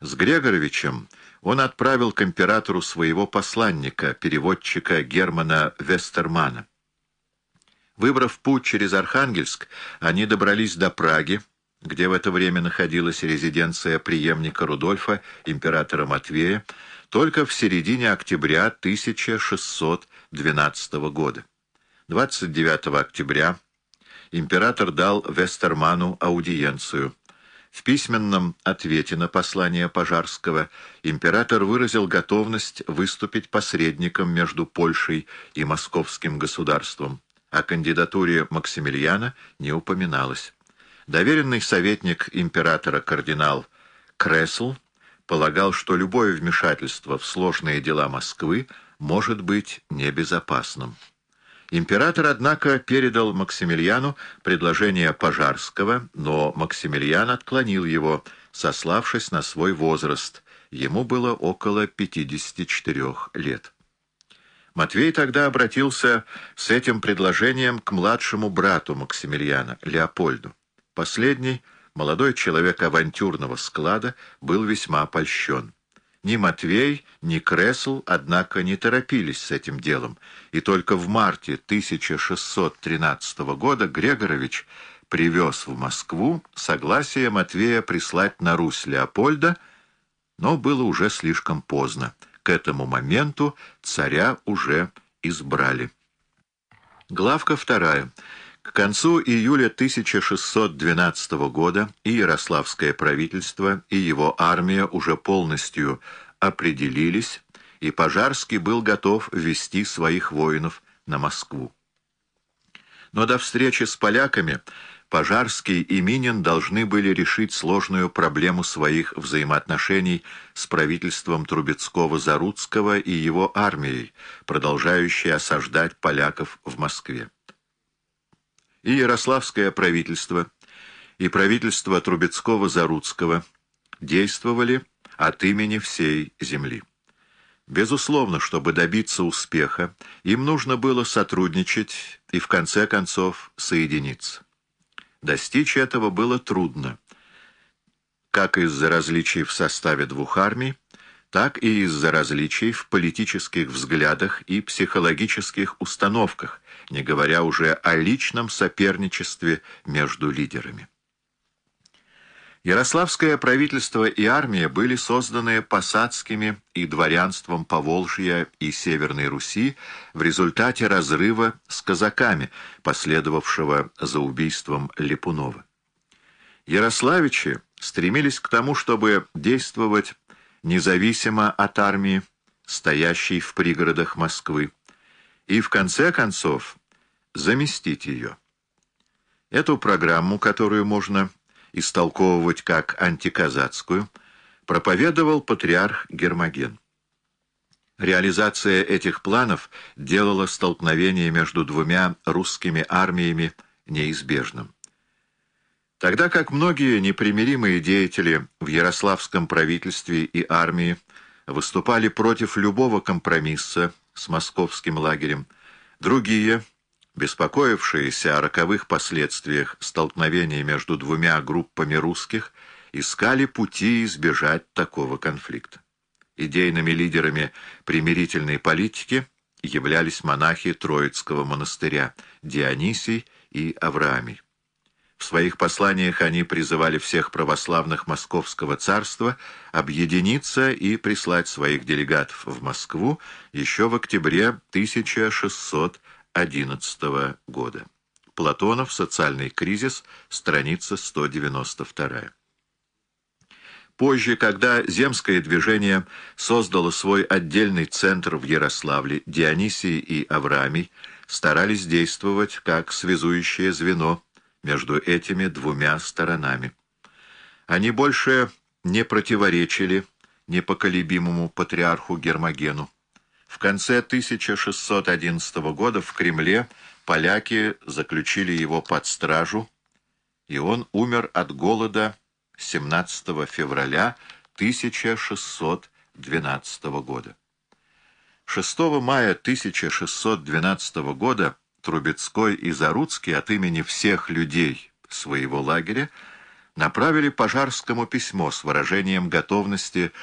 С Грегоровичем он отправил к императору своего посланника, переводчика Германа Вестермана. Выбрав путь через Архангельск, они добрались до Праги, где в это время находилась резиденция преемника Рудольфа, императора Матвея, только в середине октября 1612 года. 29 октября император дал Вестерману аудиенцию. В письменном ответе на послание Пожарского император выразил готовность выступить посредником между Польшей и Московским государством. О кандидатуре Максимилиана не упоминалось. Доверенный советник императора кардинал Кресл полагал, что любое вмешательство в сложные дела Москвы может быть небезопасным. Император, однако, передал Максимилиану предложение Пожарского, но Максимилиан отклонил его, сославшись на свой возраст. Ему было около 54 лет. Матвей тогда обратился с этим предложением к младшему брату Максимилиана, Леопольду. Последний, молодой человек авантюрного склада, был весьма польщен. Ни Матвей, ни Кресл, однако, не торопились с этим делом, и только в марте 1613 года Грегорович привез в Москву согласие Матвея прислать на Русь Леопольда, но было уже слишком поздно. К этому моменту царя уже избрали. Главка вторая. К концу июля 1612 года и Ярославское правительство, и его армия уже полностью определились, и Пожарский был готов вести своих воинов на Москву. Но до встречи с поляками Пожарский и Минин должны были решить сложную проблему своих взаимоотношений с правительством Трубецкого-Заруцкого и его армией, продолжающей осаждать поляков в Москве. И Ярославское правительство, и правительство Трубецкого-Заруцкого действовали от имени всей земли. Безусловно, чтобы добиться успеха, им нужно было сотрудничать и, в конце концов, соединиться. Достичь этого было трудно, как из-за различий в составе двух армий, так и из-за различий в политических взглядах и психологических установках, не говоря уже о личном соперничестве между лидерами. Ярославское правительство и армия были созданы посадскими и дворянством Поволжья и Северной Руси в результате разрыва с казаками, последовавшего за убийством Липунова. Ярославичи стремились к тому, чтобы действовать независимо от армии, стоящей в пригородах Москвы, и, в конце концов, заместить ее. Эту программу, которую можно истолковывать как антиказацкую, проповедовал патриарх Гермоген. Реализация этих планов делала столкновение между двумя русскими армиями неизбежным. Тогда как многие непримиримые деятели в Ярославском правительстве и армии выступали против любого компромисса с московским лагерем, другие – беспокоившиеся о роковых последствиях столкновения между двумя группами русских, искали пути избежать такого конфликта. Идейными лидерами примирительной политики являлись монахи Троицкого монастыря Дионисий и Авраамий. В своих посланиях они призывали всех православных Московского царства объединиться и прислать своих делегатов в Москву еще в октябре 1600 2011 года. Платонов. Социальный кризис. Страница 192. Позже, когда земское движение создало свой отдельный центр в Ярославле, Дионисий и Авраамий старались действовать как связующее звено между этими двумя сторонами. Они больше не противоречили непоколебимому патриарху Гермогену. В конце 1611 года в Кремле поляки заключили его под стражу, и он умер от голода 17 февраля 1612 года. 6 мая 1612 года Трубецкой и Заруцкий от имени всех людей своего лагеря направили Пожарскому письмо с выражением готовности